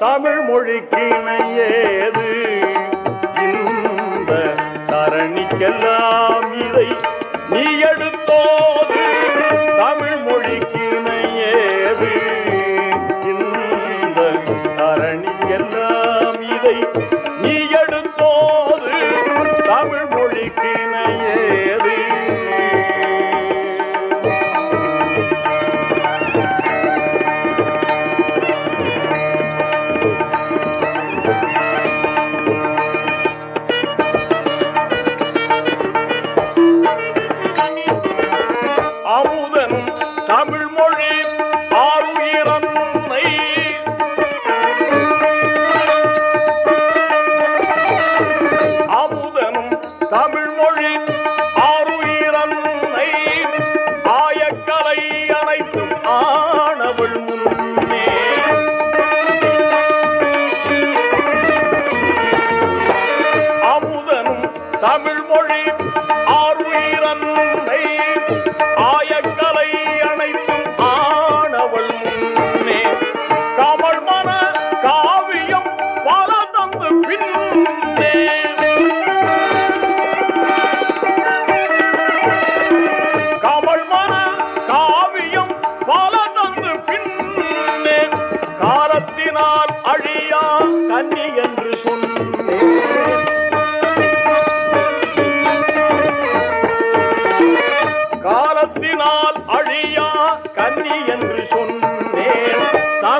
தமிழ் மொழிக்கிணையேது இந்த தரணிக்கெல்லாம் இதை நீ எடுத்தோது தமிழ் மொழிக்கிணையேது இந்த தரணிக்கெல்லாம் இதை நீ எடுத்தோது தமிழ் மொழிக்கிணைய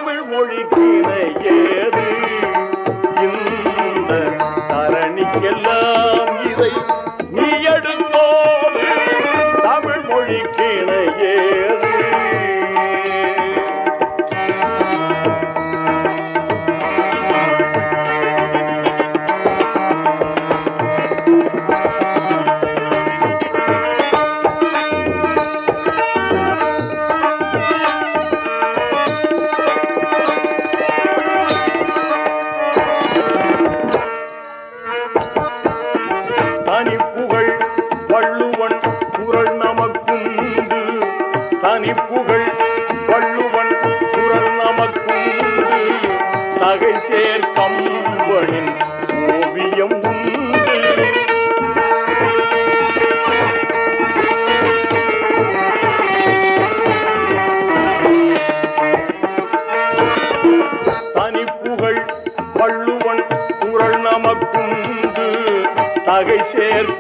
தமிழ் மொழி கீதை ஏது? தனிப்புகள் வள்ளுவன் குரல் நமக்கும் தகை சேர் ஓவியம் உண்டு. தகை சேர்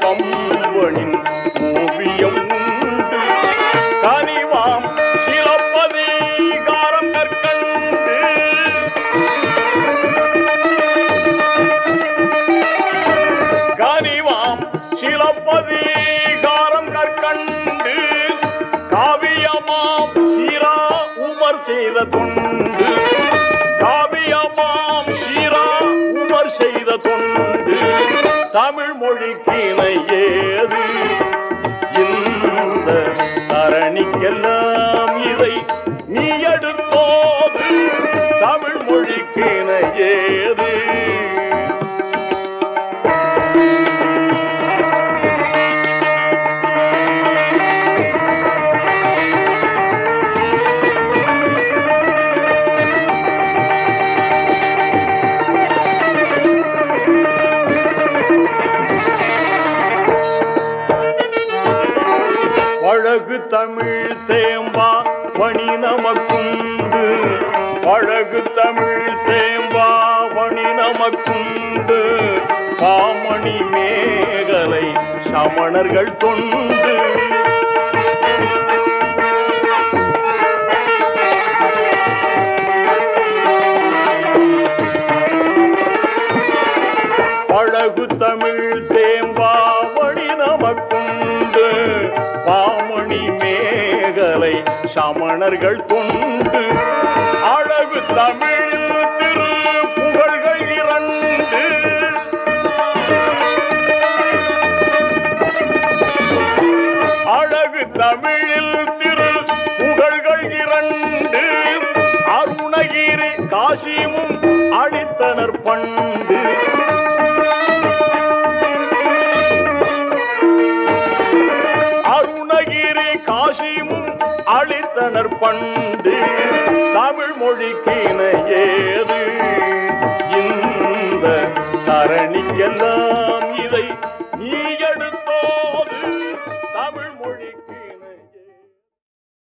தமிழ் மொழிக்கு இணை ஏது இந்த தரணிக்கெல்லாம் இதை நீ எடுத்தோது தமிழ் மொழிக்கு இணை ஏது அழகு தமிழ் தேம்பா பணி நமக்குண்டு. அழகு தமிழ் தேம்பா பணி நமக்குண்டு. காமணி மேகலை சமணர்கள் தொண்டு அழகு தமிழ் தேம்பா சமணர்கள் கொண்டு அழகு தமிழில் திரு புகழ்கள் இரண்டு. அழகு தமிழில் திரு புகழ்கள் இரண்டு. அருணகிரி காசிமும் பண்டு தமிழ் மொழிக்கு